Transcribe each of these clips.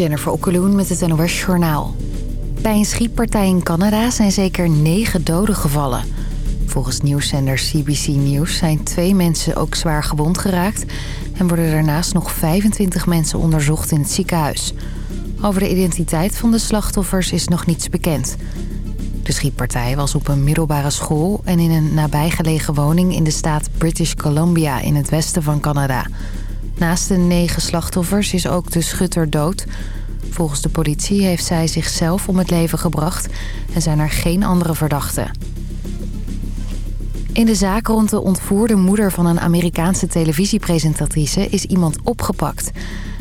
Jennifer Okkeloen met het NOS Journaal. Bij een schietpartij in Canada zijn zeker negen doden gevallen. Volgens nieuwszender CBC News zijn twee mensen ook zwaar gewond geraakt... en worden daarnaast nog 25 mensen onderzocht in het ziekenhuis. Over de identiteit van de slachtoffers is nog niets bekend. De schietpartij was op een middelbare school... en in een nabijgelegen woning in de staat British Columbia in het westen van Canada... Naast de negen slachtoffers is ook de schutter dood. Volgens de politie heeft zij zichzelf om het leven gebracht... en zijn er geen andere verdachten. In de zaak rond de ontvoerde moeder van een Amerikaanse televisiepresentatrice... is iemand opgepakt.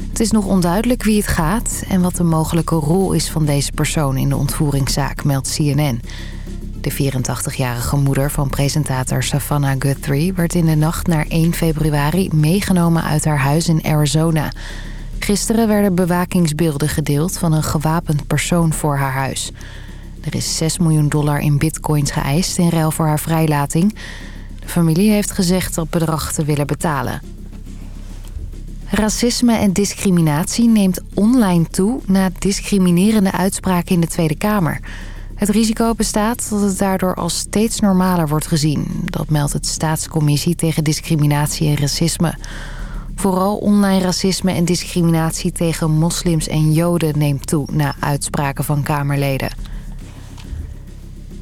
Het is nog onduidelijk wie het gaat... en wat de mogelijke rol is van deze persoon in de ontvoeringszaak, meldt CNN... De 84-jarige moeder van presentator Savannah Guthrie... werd in de nacht naar 1 februari meegenomen uit haar huis in Arizona. Gisteren werden bewakingsbeelden gedeeld van een gewapend persoon voor haar huis. Er is 6 miljoen dollar in bitcoins geëist in ruil voor haar vrijlating. De familie heeft gezegd dat bedrag te willen betalen. Racisme en discriminatie neemt online toe... na discriminerende uitspraken in de Tweede Kamer... Het risico bestaat dat het daardoor als steeds normaler wordt gezien. Dat meldt het Staatscommissie tegen discriminatie en racisme. Vooral online racisme en discriminatie tegen moslims en joden neemt toe... na uitspraken van Kamerleden.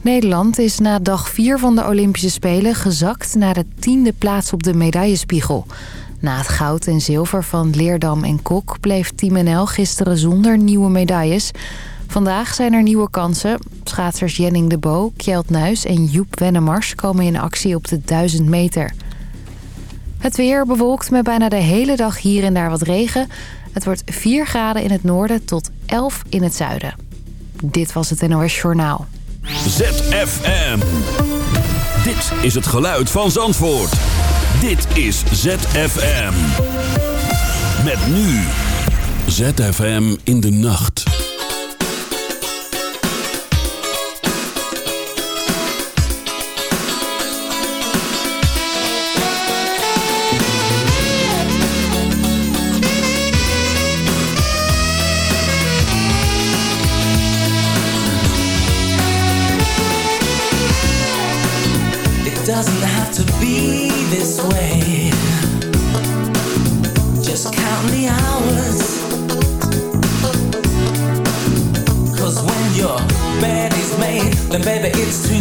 Nederland is na dag 4 van de Olympische Spelen gezakt... naar de tiende plaats op de medaillespiegel. Na het goud en zilver van Leerdam en Kok... bleef Team NL gisteren zonder nieuwe medailles... Vandaag zijn er nieuwe kansen. Schaatsers Jenning de Bo, Kjeld Nuis en Joep Wennemars komen in actie op de 1000 meter. Het weer bewolkt met bijna de hele dag hier en daar wat regen. Het wordt 4 graden in het noorden tot 11 in het zuiden. Dit was het NOS Journaal. ZFM. Dit is het geluid van Zandvoort. Dit is ZFM. Met nu. ZFM in de nacht.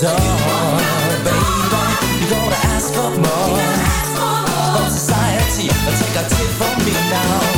door, baby, you gotta ask for more. From society, take a tip from me now.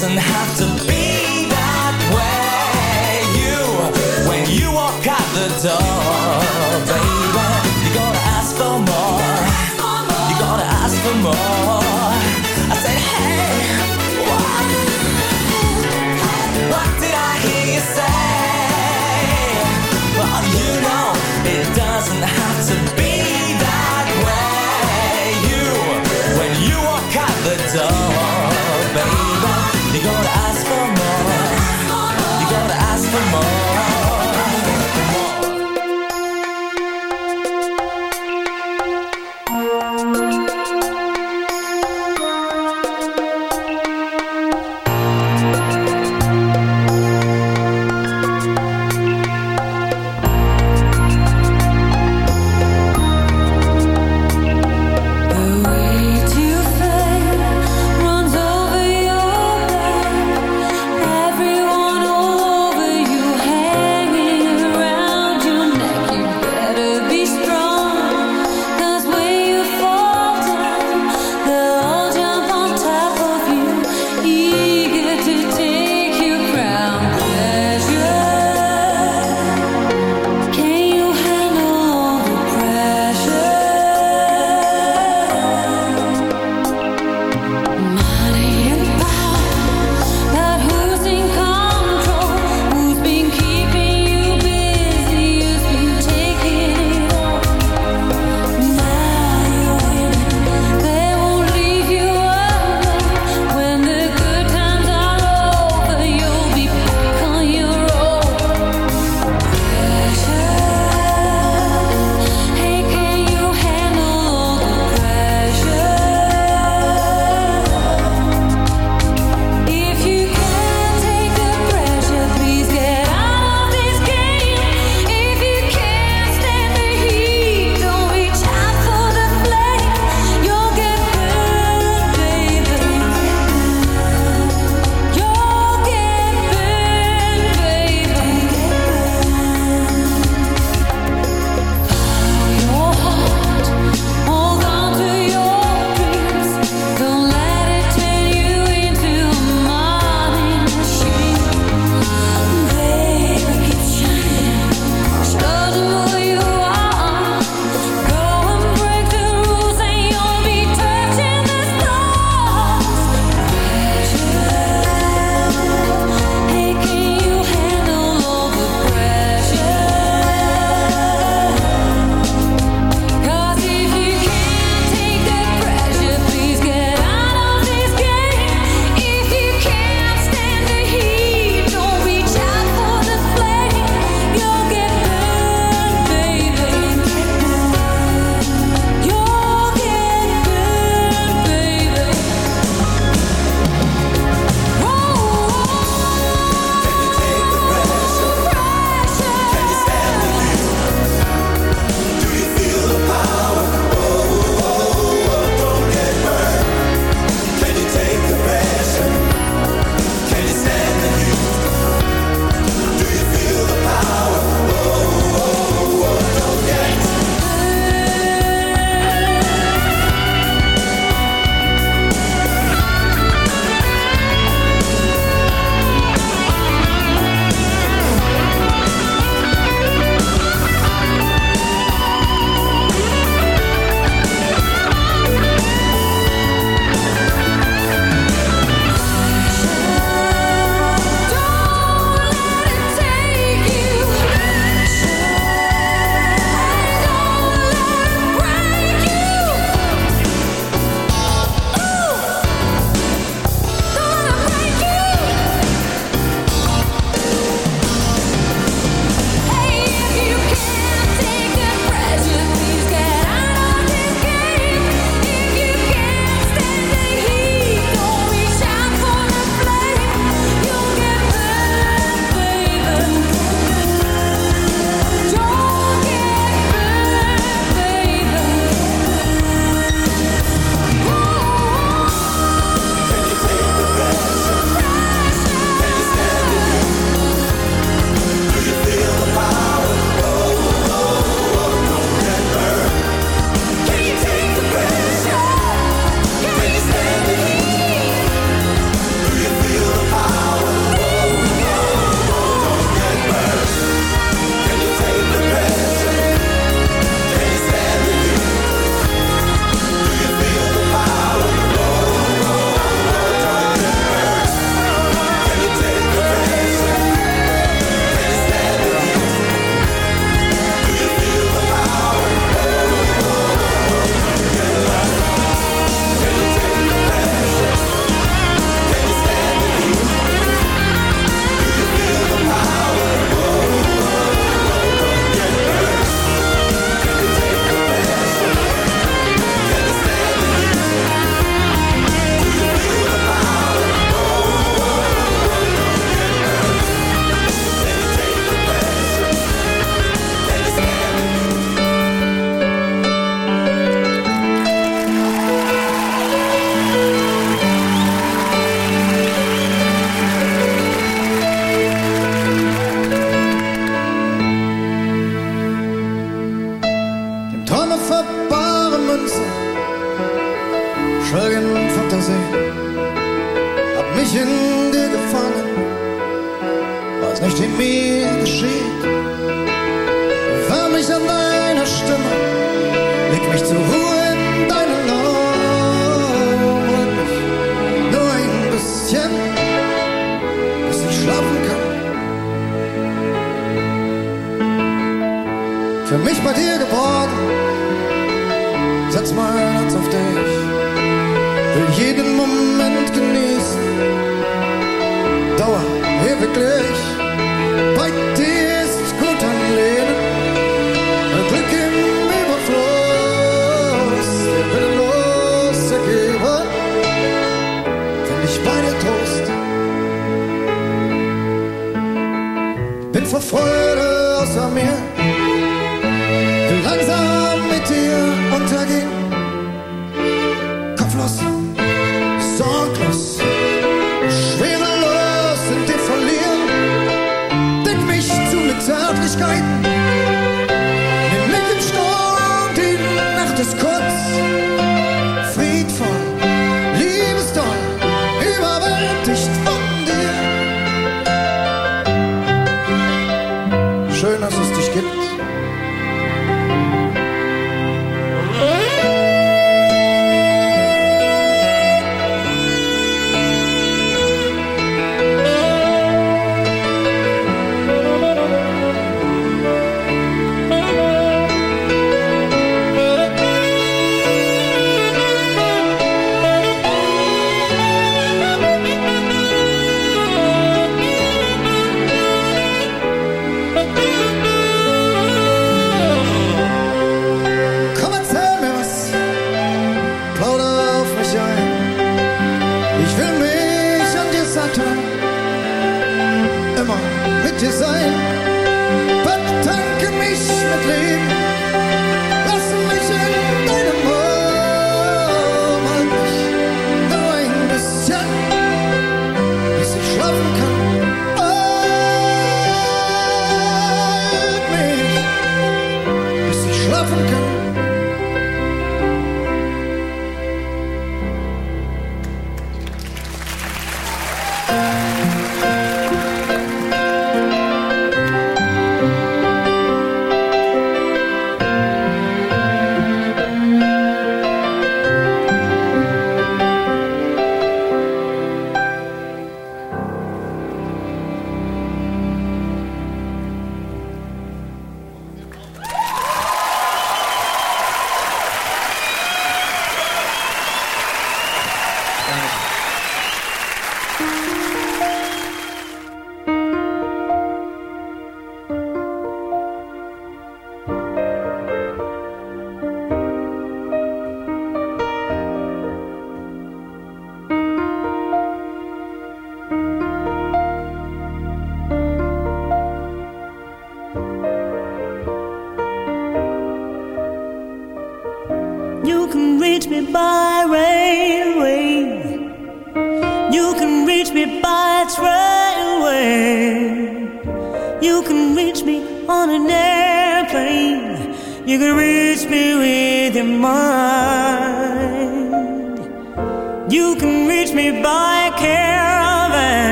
doesn't have to be that way. You, when you walk out the door.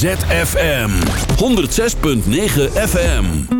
ZFM 106.9 FM.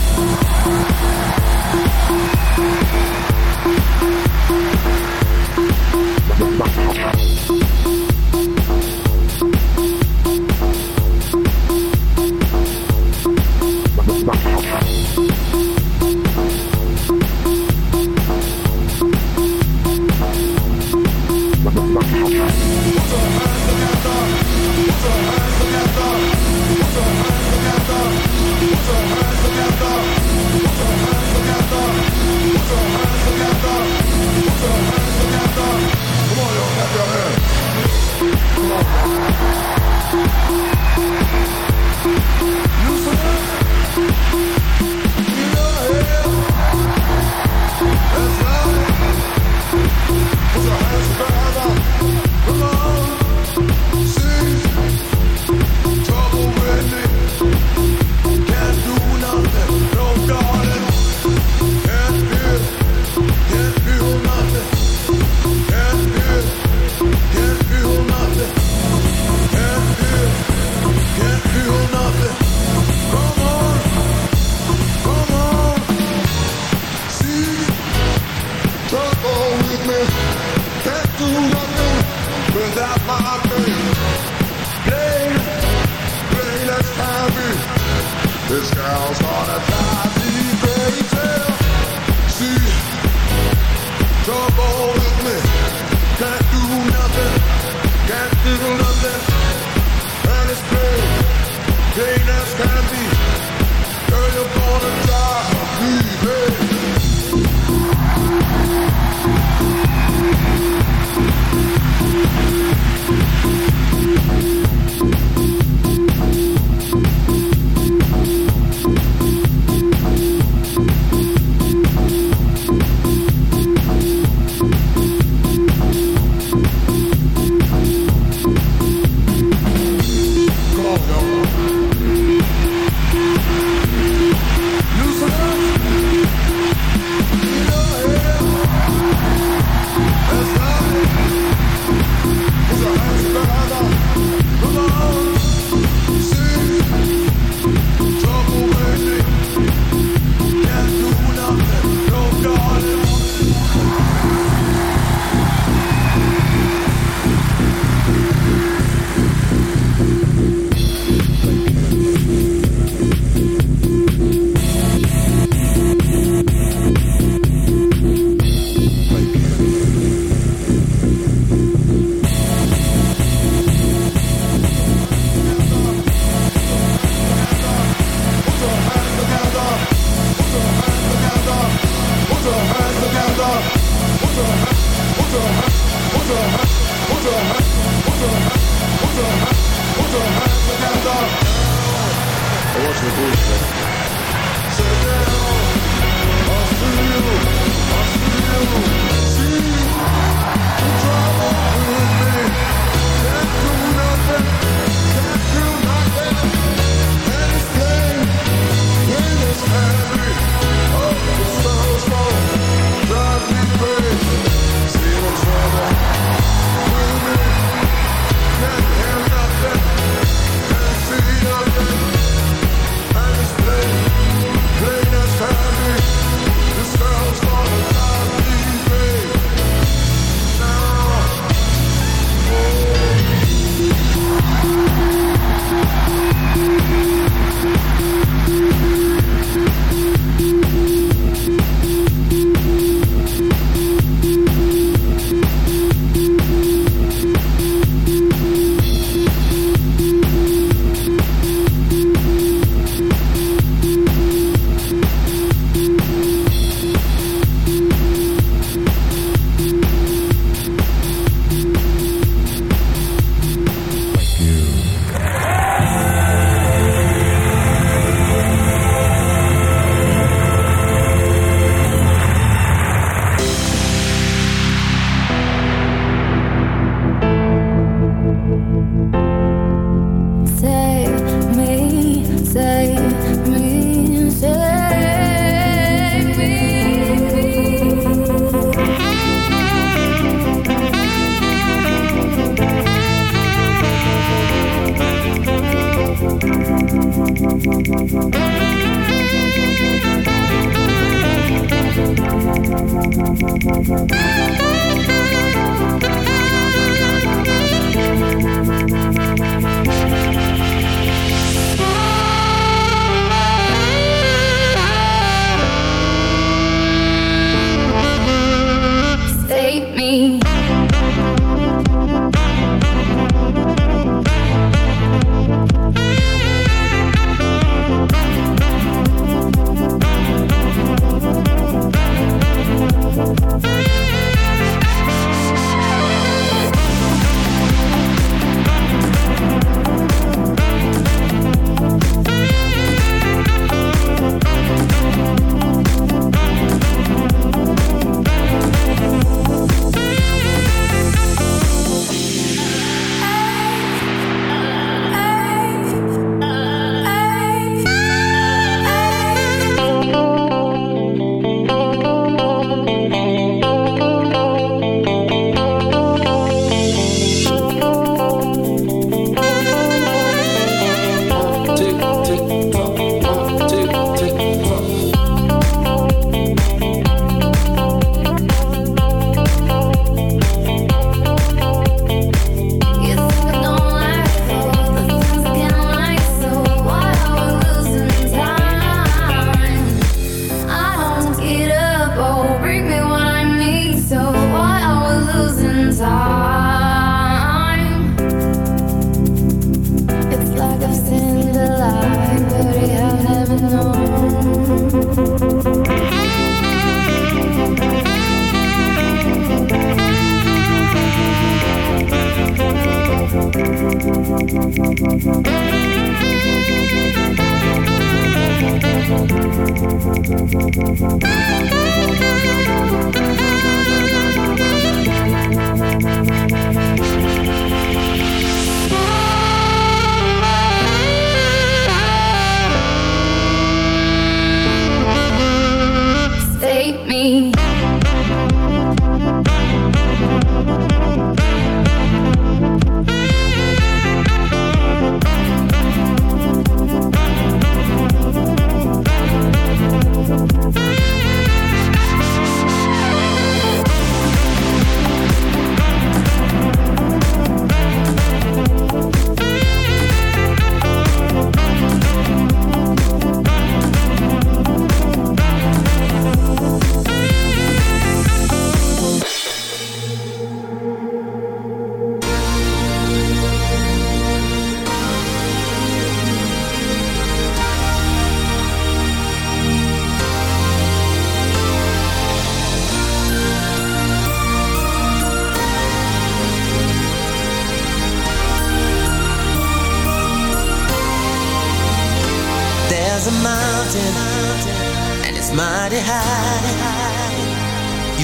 Não, não.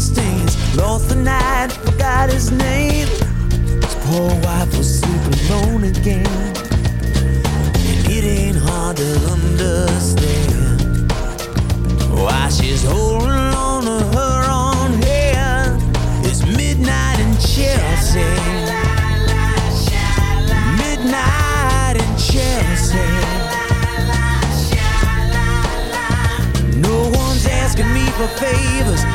stains lost the night, forgot his name. His poor wife was sleeping alone again. And it ain't hard to understand why she's holding on to her own hand. It's midnight in Chelsea. Midnight in Chelsea. No one's asking me for favors.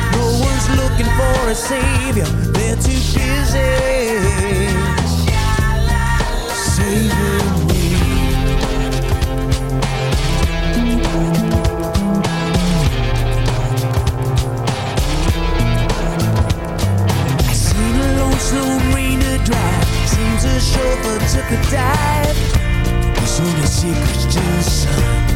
For a savior. They're too busy saving me. I seen a lonesome drive. Seems a chauffeur took a dive. There's only secrets to the sun.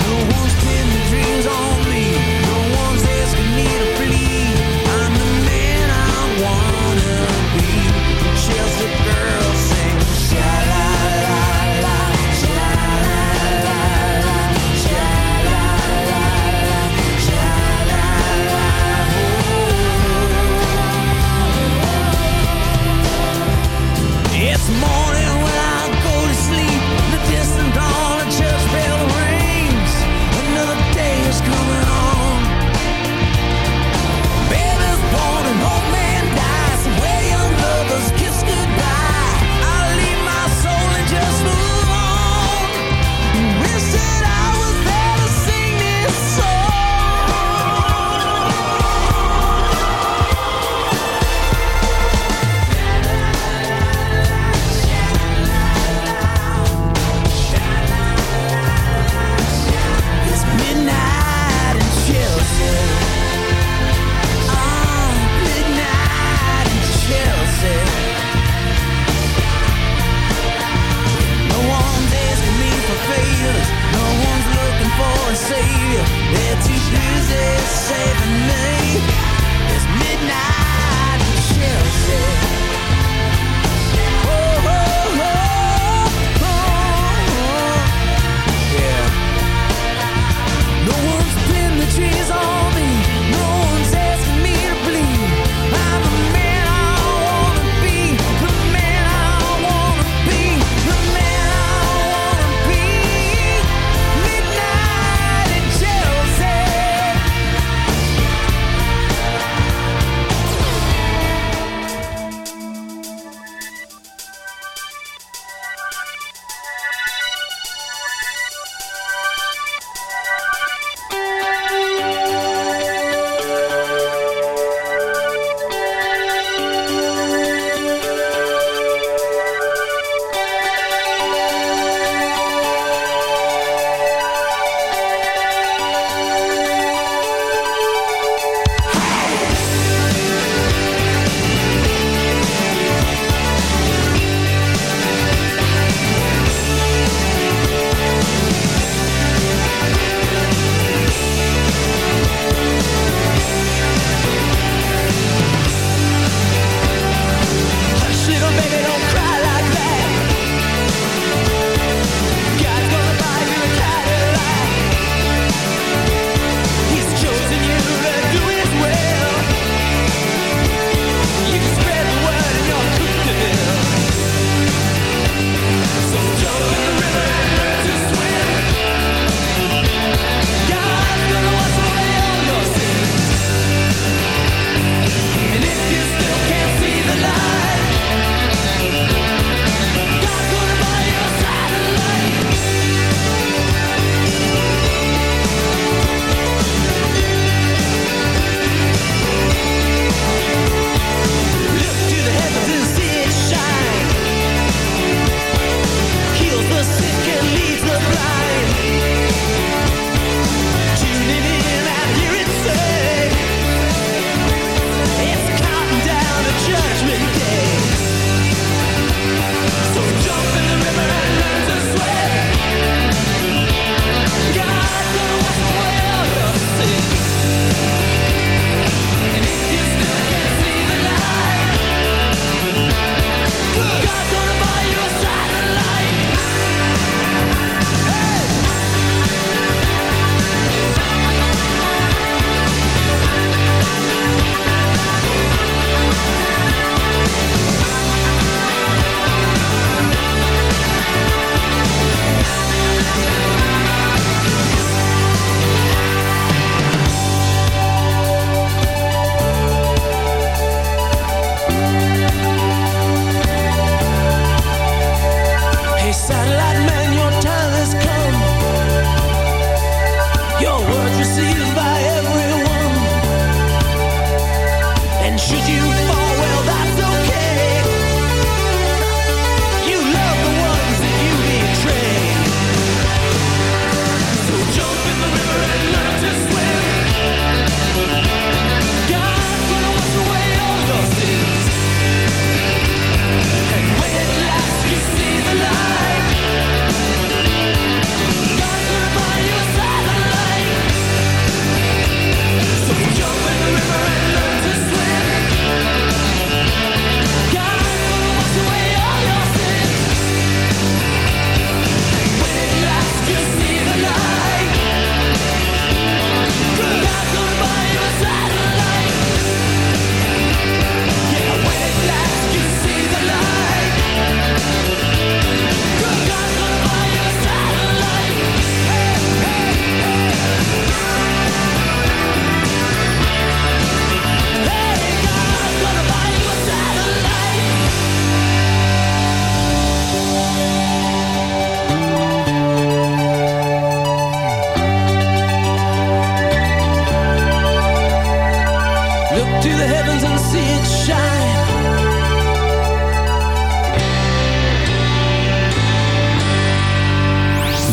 No one's pinned their dreams on